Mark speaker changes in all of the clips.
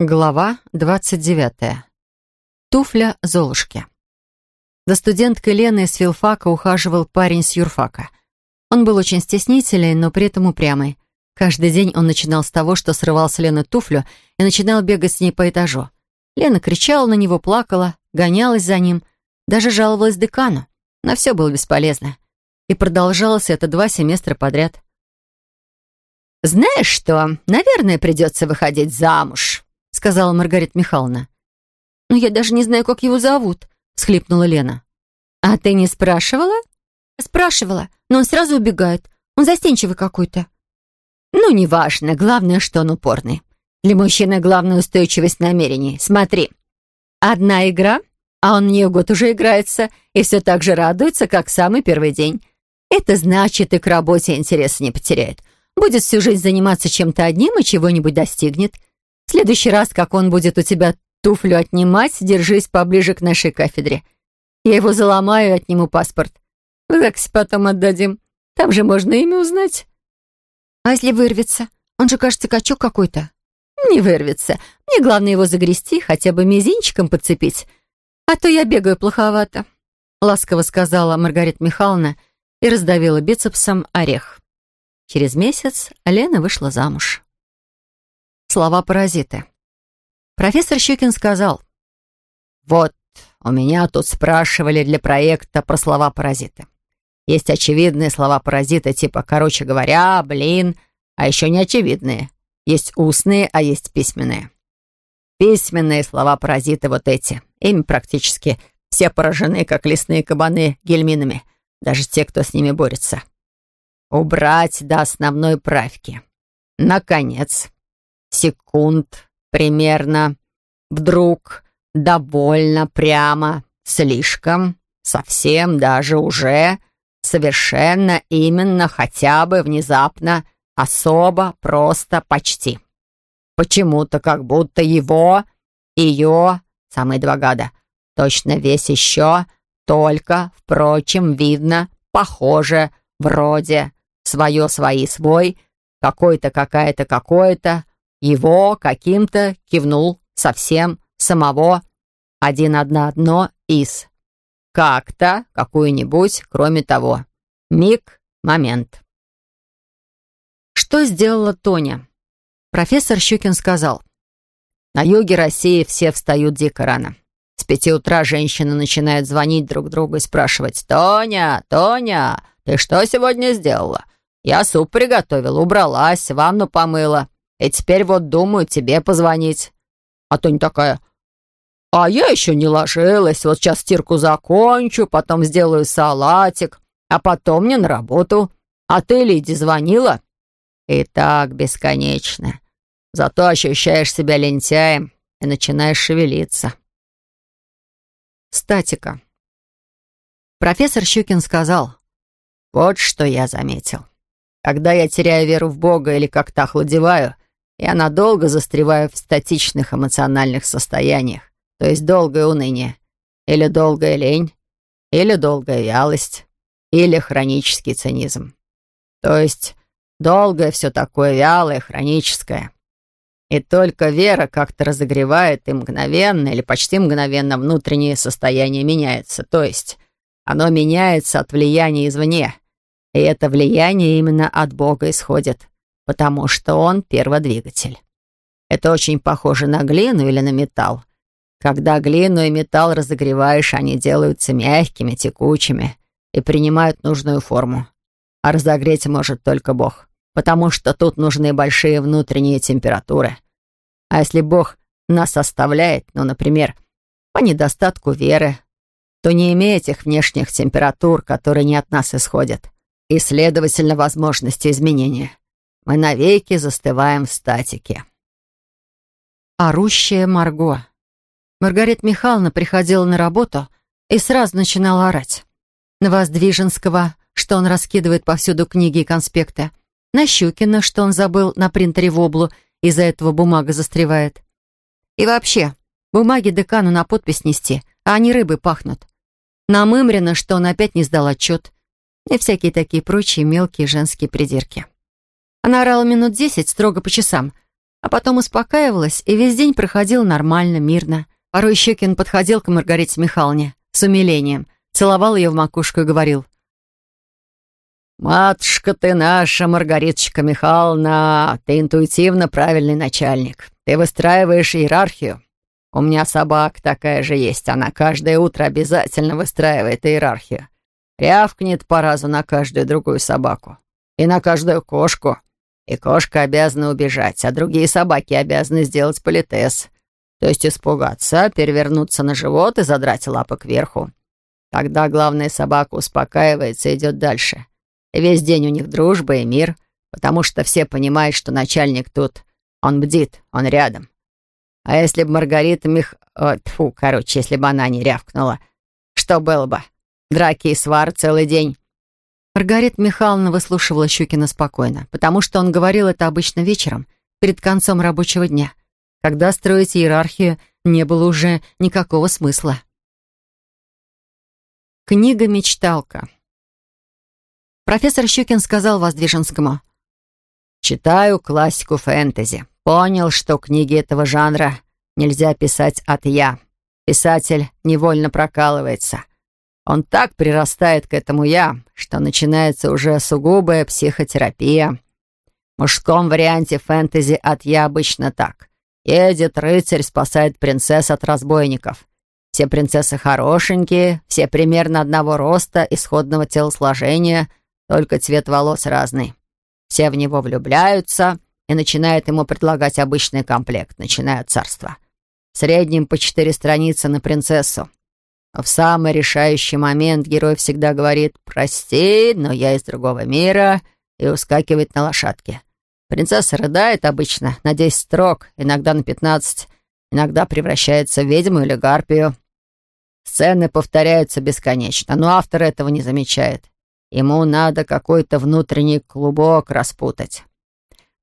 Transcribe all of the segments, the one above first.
Speaker 1: Глава 29. Туфля Золушки. За студенткой Лены из филфака ухаживал парень с юрфака. Он был очень стеснительный, но при этом упрямый. Каждый день он начинал с того, что срывал с Лены туфлю и начинал бегать с ней по этажу. Лена кричала на него, плакала, гонялась за ним, даже жаловалась декану. Но все было бесполезно. И продолжалось это два семестра подряд.
Speaker 2: «Знаешь что, наверное, придется выходить замуж», — сказала Маргарита Михайловна.
Speaker 3: «Но я даже не знаю, как его зовут», — схлипнула Лена.
Speaker 2: «А ты не спрашивала?»
Speaker 3: «Спрашивала, но он сразу убегает. Он застенчивый какой-то».
Speaker 2: «Ну, неважно. Главное, что он упорный. Для мужчины главная устойчивость намерений. Смотри. Одна игра, а он в нее год уже играется и все так же радуется, как самый первый день. Это значит, и к работе интерес не потеряет. Будет всю жизнь заниматься чем-то одним и чего-нибудь достигнет. В следующий раз, как он будет у тебя туфлю отнимать, держись поближе к нашей кафедре. Я его заломаю и отниму паспорт. В ЗАГСе потом отдадим. Там же можно имя узнать.
Speaker 3: А если вырвется? Он же, кажется, качок какой-то.
Speaker 2: Не вырвется. Мне главное его загрести, хотя бы мизинчиком подцепить. А то я бегаю плоховато. Ласково сказала Маргарита Михайловна и раздавила бицепсом орех. Через месяц Лена вышла замуж. Слова-паразиты. Профессор Щукин сказал, «Вот, у меня тут спрашивали для проекта про слова-паразиты. Есть очевидные слова-паразиты, типа «короче говоря», «блин», а еще неочевидные. Есть устные, а есть письменные. Письменные слова-паразиты вот эти. Ими практически все поражены, как лесные кабаны гельминами, даже те, кто с ними борется. Убрать до основной правки. Наконец. Секунд примерно. Вдруг. Довольно прямо. Слишком. Совсем даже уже. Совершенно именно хотя бы внезапно. Особо просто почти. Почему-то как будто его, ее, самые два гада, точно весь еще, только, впрочем, видно, похоже, вроде, свое свои свой, какой-то какая-то какое-то, его каким-то кивнул совсем самого один одно одно из. Как-то, какую-нибудь, кроме того. Миг, момент.
Speaker 1: Что сделала Тоня? Профессор Щукин сказал.
Speaker 2: На юге России все встают дико рано. С пяти утра женщины начинают звонить друг другу и спрашивать «Тоня, Тоня, ты что сегодня сделала? Я суп приготовила, убралась, ванну помыла. И теперь вот думаю тебе позвонить. А то не такая. А я еще не ложилась. Вот сейчас стирку закончу, потом сделаю салатик, а потом мне на работу. А ты, Лиди, звонила? И так бесконечно. Зато ощущаешь себя лентяем и начинаешь шевелиться.
Speaker 1: Статика. Профессор Щукин сказал,
Speaker 2: «Вот что я заметил. Когда я теряю веру в Бога или как-то охладеваю, я надолго застреваю в статичных эмоциональных состояниях, то есть долгое уныние, или долгая лень, или долгая вялость, или хронический цинизм. То есть долгое все такое вялое, хроническое. И только вера как-то разогревает, и мгновенно или почти мгновенно внутреннее состояние меняется, то есть оно меняется от влияния извне — и это влияние именно от Бога исходит, потому что Он перводвигатель. Это очень похоже на глину или на металл. Когда глину и металл разогреваешь, они делаются мягкими, текучими и принимают нужную форму. А разогреть может только Бог, потому что тут нужны большие внутренние температуры. А если Бог нас оставляет, ну, например, по недостатку веры, то не имея этих внешних температур, которые не от нас исходят, и, следовательно, возможности изменения. Мы навеки застываем в статике.
Speaker 1: Орущая Марго. Маргарита Михайловна приходила на работу и сразу начинала орать. На Воздвиженского, что он раскидывает повсюду книги и конспекты. На Щукина, что он забыл на принтере в облу, из-за этого бумага застревает. И вообще, бумаги декану на подпись нести, а они рыбы пахнут. На Мымрина, что он опять не сдал отчет, и всякие такие прочие мелкие женские придирки. Она орала минут десять, строго по часам, а потом успокаивалась, и весь день проходил нормально, мирно. Порой Щекин подходил к Маргарите Михайловне с умилением, целовал ее в макушку и говорил.
Speaker 2: «Матушка ты наша, Маргариточка Михайловна, ты интуитивно правильный начальник. Ты выстраиваешь иерархию. У меня собака такая же есть, она каждое утро обязательно выстраивает иерархию. Рявкнет по разу на каждую другую собаку. И на каждую кошку. И кошка обязана убежать, а другие собаки обязаны сделать политез. То есть испугаться, перевернуться на живот и задрать лапы кверху. Тогда главная собака успокаивается и идет дальше. И весь день у них дружба и мир, потому что все понимают, что начальник тут. Он бдит, он рядом. А если бы Маргарита Мих... О, тьфу, короче, если бы она не рявкнула, что было бы? Драки и свар целый день.
Speaker 1: Маргарита Михайловна выслушивала Щукина спокойно, потому что он говорил это обычно вечером, перед концом рабочего дня, когда строить иерархию не было уже никакого смысла. Книга-мечталка Профессор Щукин сказал Воздвиженскому.
Speaker 2: «Читаю классику фэнтези. Понял, что книги этого жанра нельзя писать от «я». Писатель невольно прокалывается. Он так прирастает к этому «я», что начинается уже сугубая психотерапия. В мужском варианте фэнтези от «я» обычно так. Едет рыцарь, спасает принцесс от разбойников. Все принцессы хорошенькие, все примерно одного роста, исходного телосложения, только цвет волос разный. Все в него влюбляются и начинают ему предлагать обычный комплект, начиная от царства. В среднем по четыре страницы на принцессу. В самый решающий момент герой всегда говорит «Прости, но я из другого мира» и ускакивает на лошадке. Принцесса рыдает обычно на 10 строк, иногда на 15, иногда превращается в ведьму или гарпию. Сцены повторяются бесконечно, но автор этого не замечает. Ему надо какой-то внутренний клубок распутать.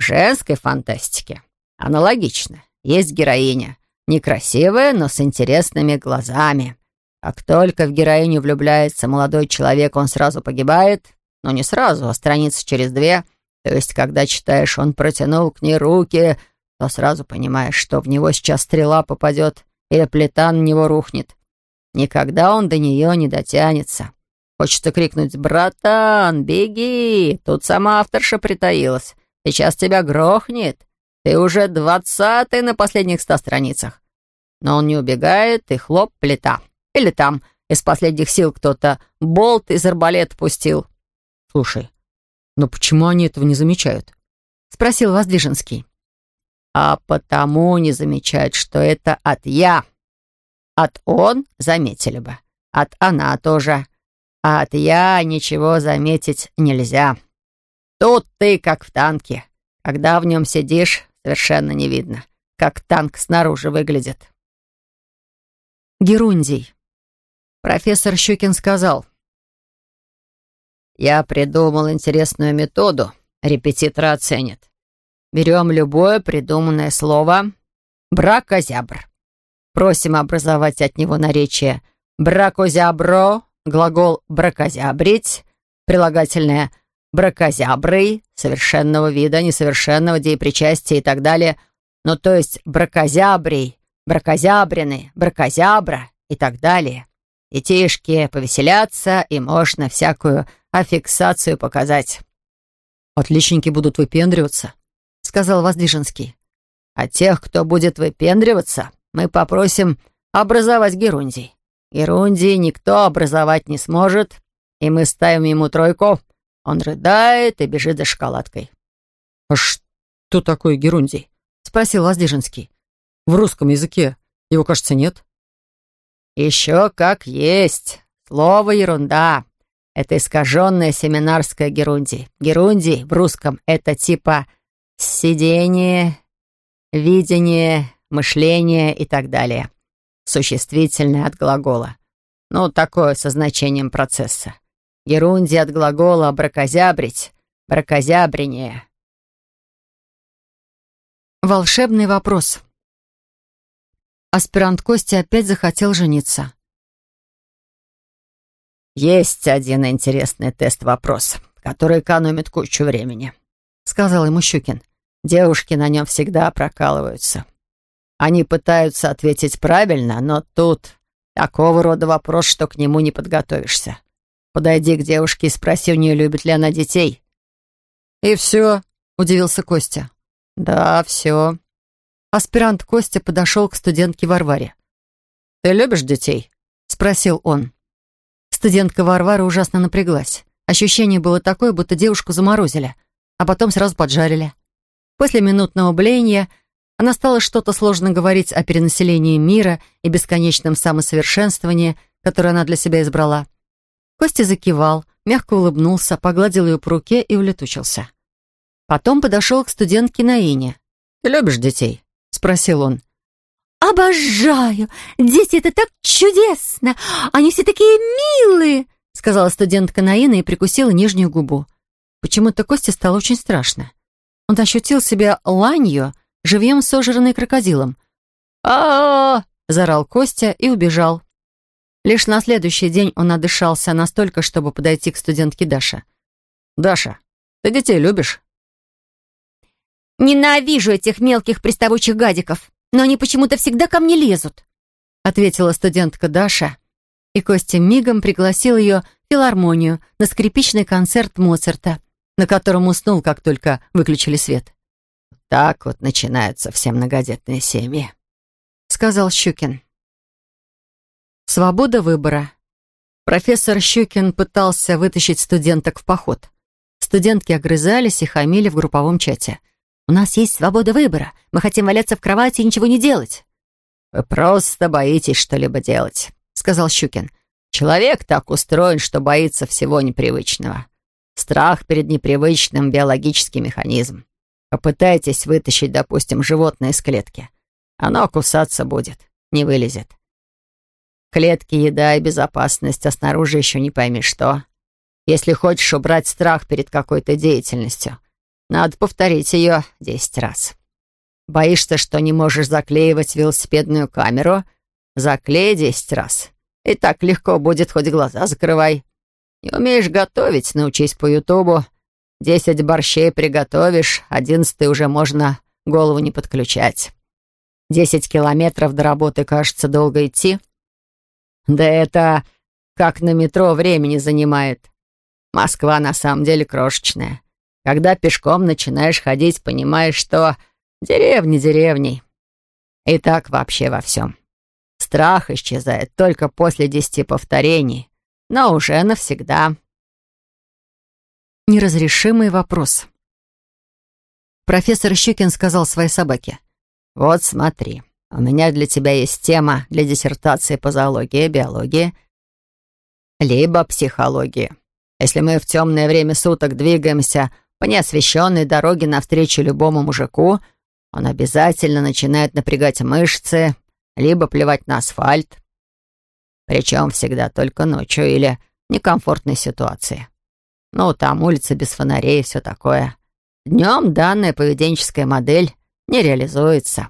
Speaker 2: В женской фантастике аналогично. Есть героиня, некрасивая, но с интересными глазами. Как только в героиню влюбляется молодой человек, он сразу погибает. Но не сразу, а страницы через две. То есть, когда читаешь, он протянул к ней руки, то сразу понимаешь, что в него сейчас стрела попадет или плита на него рухнет. Никогда он до нее не дотянется. Хочется крикнуть «Братан, беги! Тут сама авторша притаилась. Сейчас тебя грохнет. Ты уже двадцатый на последних ста страницах». Но он не убегает, и хлоп, плита. Или там из последних сил кто-то болт из арбалета пустил.
Speaker 1: «Слушай, но почему они этого не замечают?» — спросил Воздвиженский.
Speaker 2: «А потому не замечают, что это от «я». От «он» заметили бы, от «она» тоже. А от «я» ничего заметить нельзя. Тут ты как в танке. Когда в нем сидишь, совершенно не видно, как танк снаружи выглядит.
Speaker 1: Герундий. Профессор Щукин сказал.
Speaker 2: «Я придумал интересную методу. Репетитор оценит. Берем любое придуманное слово «бракозябр». Просим образовать от него наречие «бракозябро», глагол «бракозябрить», прилагательное «бракозябрый», совершенного вида, несовершенного, деепричастия и так далее, ну то есть «бракозябрий», «бракозябрины», «бракозябра» и так далее. Детишки повеселятся, и можно всякую аффиксацию показать.
Speaker 1: «Отличники будут выпендриваться», — сказал Воздвиженский.
Speaker 2: «А тех, кто будет выпендриваться, мы попросим образовать герундий. Ерундии никто образовать не сможет, и мы ставим ему тройку. Он рыдает и бежит за шоколадкой».
Speaker 1: «А что такое герундий?» — спросил Воздвиженский. «В русском языке его, кажется, нет».
Speaker 2: «Еще как есть. Слово «ерунда». Это искаженная семинарская герундий. Герундий в русском — это типа сидение, видение, мышление и так далее существительное от глагола. Ну, такое со значением процесса. Герунди от глагола «бракозябрить», «бракозябрение».
Speaker 1: Волшебный вопрос. Аспирант Костя опять захотел жениться.
Speaker 2: «Есть один интересный тест-вопрос, который экономит кучу времени», —
Speaker 1: сказал ему Щукин.
Speaker 2: Девушки на нем всегда прокалываются. Они пытаются ответить правильно, но тут такого рода вопрос, что к нему не подготовишься. Подойди к девушке и спроси у нее, любит ли она детей.
Speaker 1: «И все?» — удивился Костя.
Speaker 2: «Да, все».
Speaker 1: Аспирант Костя подошел к студентке Варваре.
Speaker 2: «Ты любишь детей?»
Speaker 1: — спросил он. Студентка Варвара ужасно напряглась. Ощущение было такое, будто девушку заморозили, а потом сразу поджарили. После минутного блеяния она стала что-то сложно говорить о перенаселении мира и бесконечном самосовершенствовании, которое она для себя избрала. Костя закивал, мягко улыбнулся, погладил ее по руке и улетучился. Потом подошел к студентке Наине.
Speaker 2: «Ты любишь детей?» — спросил он.
Speaker 3: «Обожаю! Дети — это так чудесно! Они все такие милые!» — сказала студентка Наина и прикусила нижнюю губу.
Speaker 1: Почему-то Косте стало очень страшно. Он ощутил себя ланью, живьем сожранной крокодилом. а, заорал Костя и убежал. Лишь на следующий день он отдышался настолько, чтобы подойти к студентке Даше.
Speaker 2: «Даша, ты детей любишь?»
Speaker 3: «Ненавижу этих мелких приставучих гадиков, но они почему-то всегда ко мне лезут»,
Speaker 1: ответила студентка Даша, и Костя мигом пригласил ее в филармонию на скрипичный концерт Моцарта, на котором уснул, как только выключили свет.
Speaker 2: «Так вот начинаются все многодетные семьи», — сказал Щукин.
Speaker 1: Свобода выбора. Профессор Щукин пытался вытащить студенток в поход. Студентки огрызались и хамили в групповом чате. «У нас есть свобода выбора. Мы хотим валяться в кровати и ничего не делать».
Speaker 2: «Вы просто боитесь что-либо делать», — сказал Щукин. «Человек так устроен, что боится всего непривычного. Страх перед непривычным — биологический механизм. Попытайтесь вытащить, допустим, животное из клетки. Оно кусаться будет, не вылезет клетки, еда и безопасность, а снаружи еще не пойми что. Если хочешь убрать страх перед какой-то деятельностью, надо повторить ее десять раз. Боишься, что не можешь заклеивать велосипедную камеру? Заклей десять раз. И так легко будет, хоть глаза закрывай. Не умеешь готовить, научись по Ютубу. Десять борщей приготовишь, одиннадцатый уже можно голову не подключать. Десять километров до работы, кажется, долго идти — да это как на метро времени занимает. Москва на самом деле крошечная. Когда пешком начинаешь ходить, понимаешь, что деревня деревней. И так вообще во всем. Страх исчезает только после десяти повторений, но уже навсегда.
Speaker 1: Неразрешимый вопрос. Профессор Щукин сказал своей собаке.
Speaker 2: «Вот смотри, у меня для тебя есть тема для диссертации по зоологии, биологии, либо психологии. Если мы в темное время суток двигаемся по неосвещенной дороге навстречу любому мужику, он обязательно начинает напрягать мышцы, либо плевать на асфальт. Причем всегда только ночью или некомфортной ситуации. Ну, там улица без фонарей и все такое. Днем данная поведенческая модель не реализуется.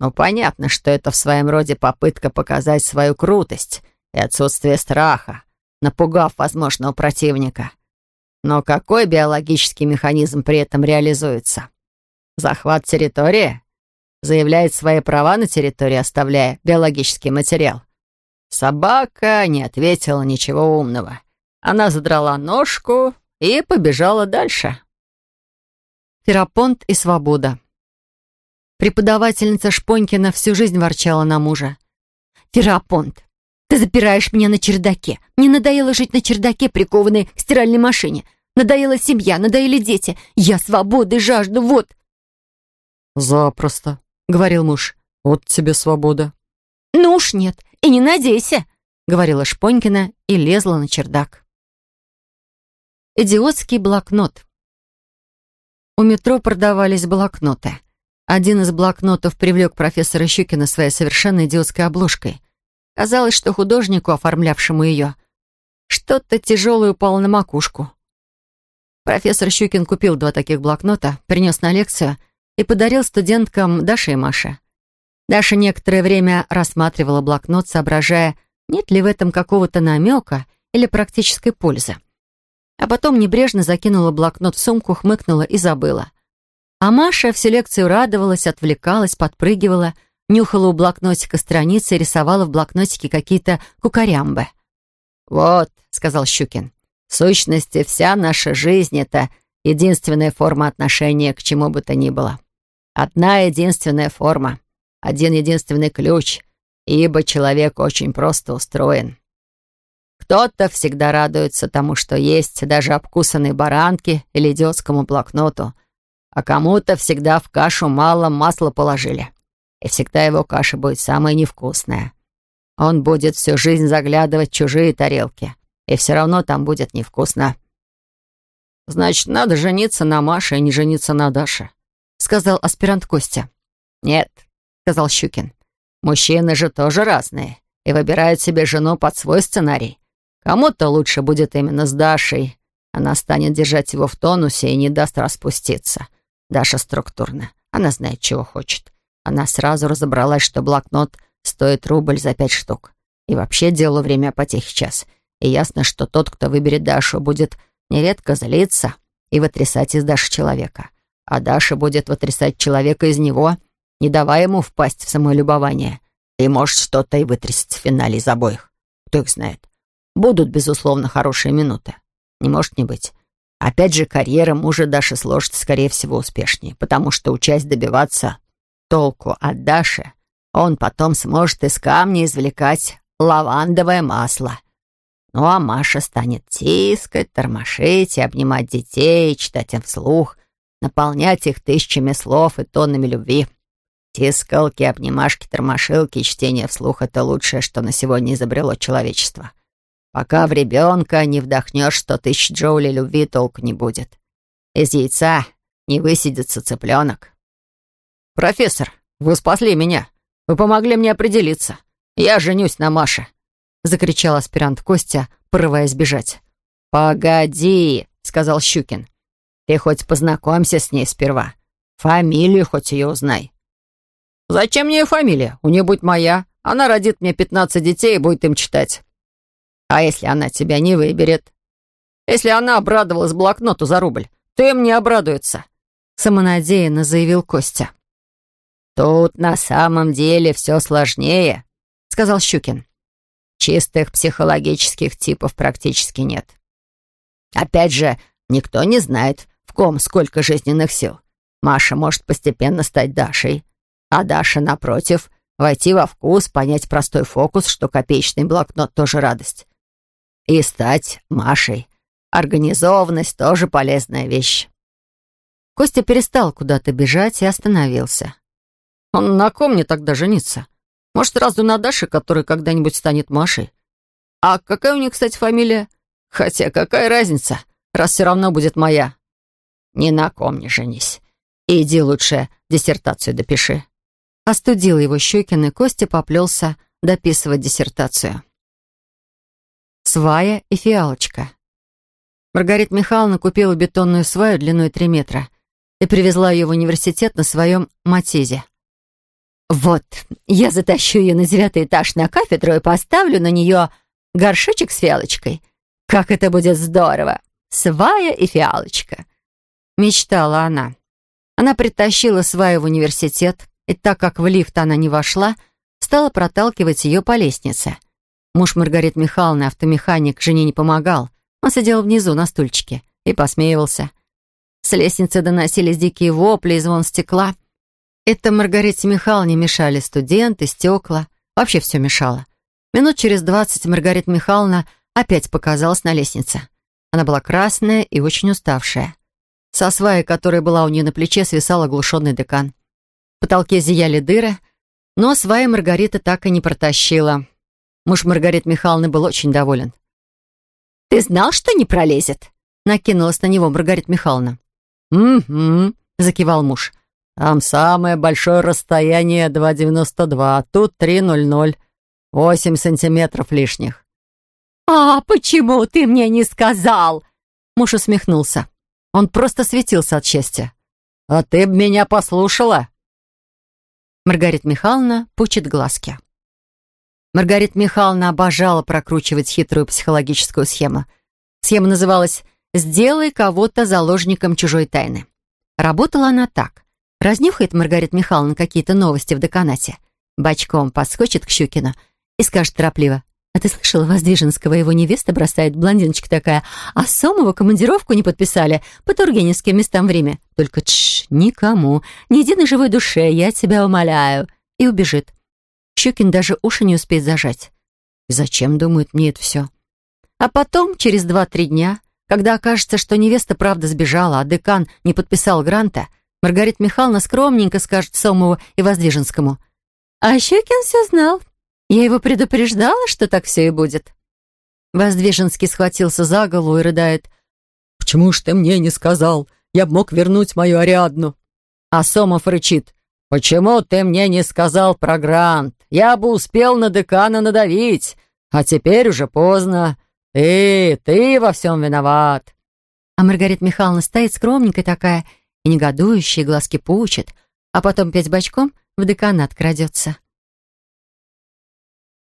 Speaker 2: Ну, понятно, что это в своем роде попытка показать свою крутость и отсутствие страха, напугав возможного противника. Но какой биологический механизм при этом реализуется? Захват территории? Заявляет свои права на территории, оставляя биологический материал. Собака не ответила ничего умного. Она задрала ножку и побежала дальше.
Speaker 1: Ферапонт и свобода. Преподавательница Шпонькина всю жизнь ворчала на мужа.
Speaker 3: «Ферапонт, ты запираешь меня на чердаке. Мне надоело жить на чердаке, прикованной к стиральной машине. Надоела семья, надоели дети. Я свободы жажду, вот».
Speaker 1: «Запросто», — говорил муж. «Вот тебе свобода».
Speaker 3: «Ну уж нет, и не надейся», —
Speaker 1: говорила Шпонькина и лезла на чердак. Идиотский блокнот. У метро продавались блокноты. Один из блокнотов привлек профессора Щукина своей совершенно идиотской обложкой. Казалось, что художнику, оформлявшему ее, что-то тяжелое упало на макушку. Профессор Щукин купил два таких блокнота, принес на лекцию и подарил студенткам Даше и Маше. Даша некоторое время рассматривала блокнот, соображая, нет ли в этом какого-то намека или практической пользы. А потом небрежно закинула блокнот в сумку, хмыкнула и забыла. А Маша всю лекцию радовалась, отвлекалась, подпрыгивала, нюхала у блокнотика страницы и рисовала в блокнотике какие-то кукарямбы.
Speaker 2: «Вот», — сказал Щукин, — «в сущности, вся наша жизнь — это единственная форма отношения к чему бы то ни было. Одна единственная форма, один единственный ключ, ибо человек очень просто устроен. Кто-то всегда радуется тому, что есть, даже обкусанные баранки или идиотскому блокноту, а кому-то всегда в кашу мало масла положили, и всегда его каша будет самая невкусная. Он будет всю жизнь заглядывать в чужие тарелки, и все равно там будет невкусно. «Значит, надо жениться на Маше, а не жениться на Даше», — сказал аспирант Костя. «Нет», — сказал Щукин. «Мужчины же тоже разные и выбирают себе жену под свой сценарий. Кому-то лучше будет именно с Дашей. Она станет держать его в тонусе и не даст распуститься. Даша структурна. Она знает, чего хочет. Она сразу разобралась, что блокнот стоит рубль за пять штук. И вообще делу время потехи час. И ясно, что тот, кто выберет Дашу, будет нередко злиться и вытрясать из Даши человека. А Даша будет вытрясать человека из него, не давая ему впасть в самолюбование. И может что-то и вытрясти в финале из обоих. Кто их знает. Будут, безусловно, хорошие минуты. Не может не быть. Опять же, карьера мужа Даши сложится, скорее всего, успешнее, потому что, учась добиваться толку от Даши, он потом сможет из камня извлекать лавандовое масло. Ну а Маша станет тискать, тормошить и обнимать детей, читать им вслух, наполнять их тысячами слов и тоннами любви. Тискалки, обнимашки, тормошилки и чтение вслух — это лучшее, что на сегодня изобрело человечество. Пока в ребенка не вдохнешь сто тысяч джоулей любви, толку не будет. Из яйца не высидится цыпленок. «Профессор, вы спасли меня. Вы помогли мне определиться. Я женюсь на Маше», — закричал аспирант Костя, порываясь бежать. «Погоди», — сказал Щукин. «Ты хоть познакомься с ней сперва. Фамилию хоть ее узнай». «Зачем мне ее фамилия? У нее будет моя. Она родит мне пятнадцать детей и будет им читать». А если она тебя не выберет? Если она обрадовалась блокноту за рубль, то им не обрадуется», — самонадеянно заявил Костя. «Тут на самом деле все сложнее», — сказал Щукин. «Чистых психологических типов практически нет. Опять же, никто не знает, в ком сколько жизненных сил. Маша может постепенно стать Дашей, а Даша, напротив, войти во вкус, понять простой фокус, что копеечный блокнот тоже радость. И стать Машей. Организованность тоже полезная вещь.
Speaker 1: Костя перестал куда-то бежать и остановился.
Speaker 2: Он на ком мне тогда жениться? Может, сразу на Даше, которая когда-нибудь станет Машей? А какая у них, кстати, фамилия? Хотя какая разница, раз все равно будет моя. Ни на ком не женись. Иди лучше диссертацию допиши.
Speaker 1: Остудил его Щекин, и Костя поплелся дописывать диссертацию свая и фиалочка. Маргарита Михайловна купила бетонную сваю длиной 3 метра и привезла ее в университет на своем матизе. «Вот, я затащу ее на девятый этаж на кафедру и поставлю на нее горшочек с фиалочкой. Как это будет здорово! Свая и фиалочка!» Мечтала она. Она притащила сваю в университет, и так как в лифт она не вошла, стала проталкивать ее по лестнице — Муж Маргарит Михайловны, автомеханик, жене не помогал. Он сидел внизу на стульчике и посмеивался. С лестницы доносились дикие вопли и звон стекла. Это Маргарите Михайловне мешали студенты, стекла. Вообще все мешало. Минут через двадцать Маргарита Михайловна опять показалась на лестнице. Она была красная и очень уставшая. Со сваи, которая была у нее на плече, свисал оглушенный декан. В потолке зияли дыры, но сваи Маргарита так и не протащила. Муж Маргариты Михайловны был очень доволен. «Ты знал, что не пролезет?» Накинулась на него Маргарита Михайловна.
Speaker 2: «Угу», — закивал муж. «Там самое большое расстояние 2,92, а тут 3,00. Восемь сантиметров лишних».
Speaker 3: «А почему ты мне не сказал?»
Speaker 1: Муж усмехнулся. Он просто светился от счастья.
Speaker 2: «А ты б меня послушала?»
Speaker 1: Маргарита Михайловна пучит глазки. Маргарита Михайловна обожала прокручивать хитрую психологическую схему. Схема называлась «Сделай кого-то заложником чужой тайны». Работала она так. Разнюхает Маргарита Михайловна какие-то новости в деканате. Бочком подскочит к Щукину и скажет торопливо. «А ты слышала, Воздвиженского его невеста бросает, блондиночка такая, а Сомова командировку не подписали по тургеневским местам в Риме. Только тш, никому, ни единой живой душе, я тебя умоляю». И убежит. Щукин даже уши не успеет зажать. Зачем, думает, мне это все? А потом, через два-три дня, когда окажется, что невеста правда сбежала, а декан не подписал гранта, Маргарита Михайловна скромненько скажет Сомову и Воздвиженскому. «А Щукин все знал. Я его предупреждала, что так все и будет». Воздвиженский схватился за голову и рыдает.
Speaker 2: «Почему ж ты мне не сказал? Я б мог вернуть мою Ариадну».
Speaker 1: А Сомов рычит. «Почему ты мне не сказал про грант? Я бы успел на декана надавить, а теперь уже поздно. Ты, ты во всем виноват». А Маргарита Михайловна стоит скромненькая такая негодующие глазки пучит, а потом пять бочком в деканат крадется.